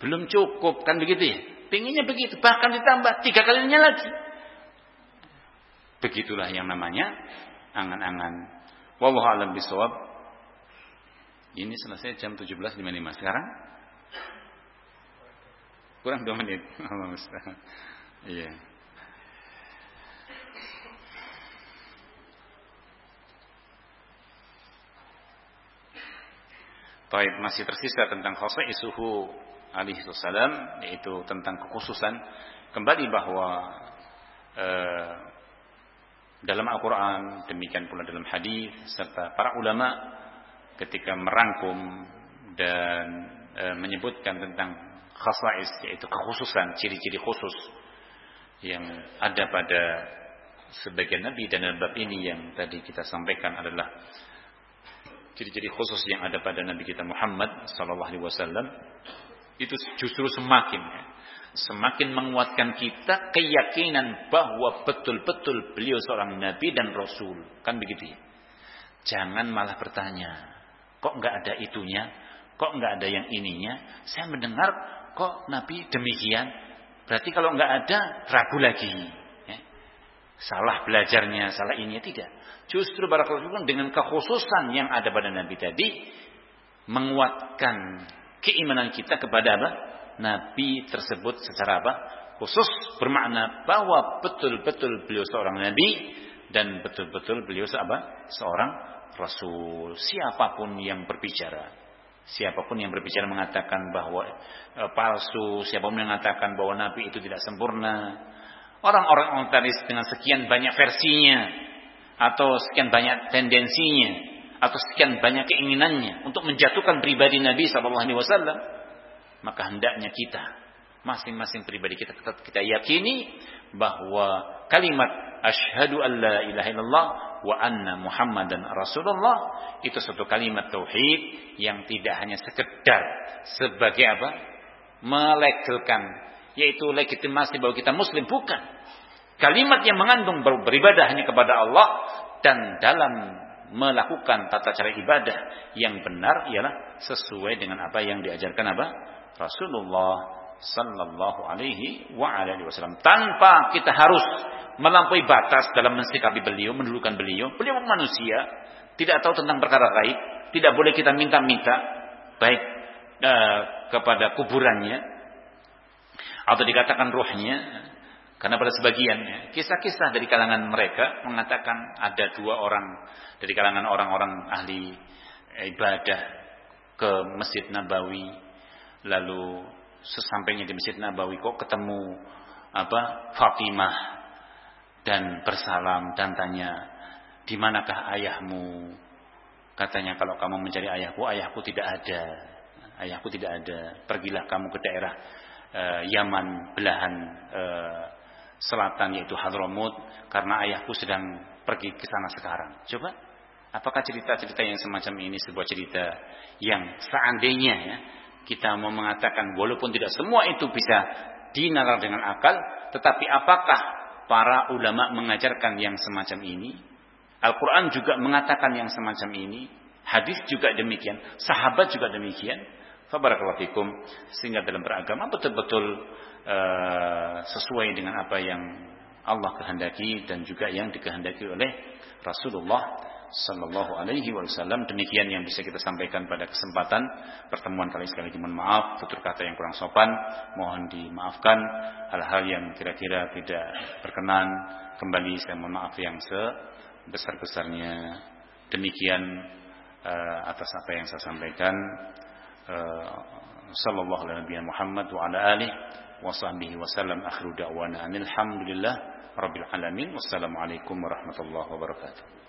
Belum cukup. Kan begitu ya. Pengennya begitu. Bahkan ditambah tiga kalinya lagi. Begitulah yang namanya angan-angan. Wallahu alam bisawab. Ini selesai jam 17.55. Sekarang kurang dua menit. Iya. Taib masih tersisa tentang isuhu alaihi salam yaitu tentang kekhususan kembali bahwa eh, dalam Al-Qur'an demikian pula dalam hadis serta para ulama ketika merangkum dan eh, menyebutkan tentang khasais yaitu kekhususan ciri-ciri khusus yang ada pada sebagian nabi dan bab ini yang tadi kita sampaikan adalah ciri-ciri khusus yang ada pada Nabi kita Muhammad sallallahu alaihi wasallam itu justru semakin ya, semakin menguatkan kita keyakinan bahwa betul-betul beliau seorang nabi dan rasul. Kan begitu ya. Jangan malah bertanya, kok nggak ada itunya? Kok nggak ada yang ininya? Saya mendengar kok nabi demikian. Berarti kalau nggak ada ragu lagi. Ya. Salah belajarnya, salah ini tidak. Justru barakallahu dengan kekhususan yang ada pada Nabi tadi menguatkan keimanan kita kepada apa? Nabi tersebut secara apa? Khusus bermakna bahwa betul-betul beliau seorang nabi dan betul-betul beliau apa? Seorang rasul. Siapa pun yang berbicara, siapa pun yang berbicara mengatakan bahwa e, palsu, siapa pun yang mengatakan bahwa nabi itu tidak sempurna, orang-orang orientalis dengan sekian banyak versinya, atau sekian banyak tendensinya atau sekian banyak keinginannya untuk menjatuhkan pribadi Nabi Shallallahu Alaihi Wasallam, maka hendaknya kita masing-masing pribadi kita tetap kita yakini bahwa kalimat asyhadu an la ilaha illallah wa anna muhammadan rasulullah itu satu kalimat tauhid yang tidak hanya sekedar sebagai apa? Melegalkan yaitu legitimasi bahwa kita muslim bukan. Kalimat yang mengandung beribadah hanya kepada Allah dan dalam melakukan tata cara ibadah yang benar ialah sesuai dengan apa yang diajarkan apa? Rasulullah sallallahu alaihi wa alihi wasallam. Tanpa kita harus melampaui batas dalam mensikapi beliau, mendudukan beliau. Beliau manusia, tidak tahu tentang perkara gaib, tidak boleh kita minta-minta baik uh, kepada kuburannya atau dikatakan ruhnya karena pada sebagiannya kisah-kisah dari kalangan mereka mengatakan ada dua orang dari kalangan orang-orang ahli ibadah ke Masjid Nabawi. Lalu sesampainya di Masjid Nabawi kok ketemu apa Fatimah dan bersalam dan tanya di manakah ayahmu? Katanya kalau kamu mencari ayahku ayahku tidak ada. Ayahku tidak ada. Pergilah kamu ke daerah uh, Yaman belahan uh, selatan yaitu Hadramut karena ayahku sedang pergi ke sana sekarang. Coba apakah cerita-cerita yang semacam ini sebuah cerita yang seandainya ya kita mau mengatakan walaupun tidak semua itu bisa dinalar dengan akal, tetapi apakah para ulama mengajarkan yang semacam ini? Al-Quran juga mengatakan yang semacam ini. Hadis juga demikian. Sahabat juga demikian. Fabarakallahu fikum. Sehingga dalam beragama betul-betul uh, sesuai dengan apa yang Allah kehendaki dan juga yang dikehendaki oleh Rasulullah Sallallahu Alaihi Wasallam. Demikian yang bisa kita sampaikan pada kesempatan pertemuan kali sekali lagi. Mohon maaf, tutur kata yang kurang sopan, mohon dimaafkan. Hal-hal yang kira-kira tidak berkenan, kembali saya mohon maaf yang sebesar-besarnya. Demikian uh, atas apa yang saya sampaikan. Uh, Sallallahu alaihi Muhammad wa ala alihi wa sahbihi wa sallam akhiru da'wana alhamdulillah rabbil alamin wassalamualaikum warahmatullahi wabarakatuh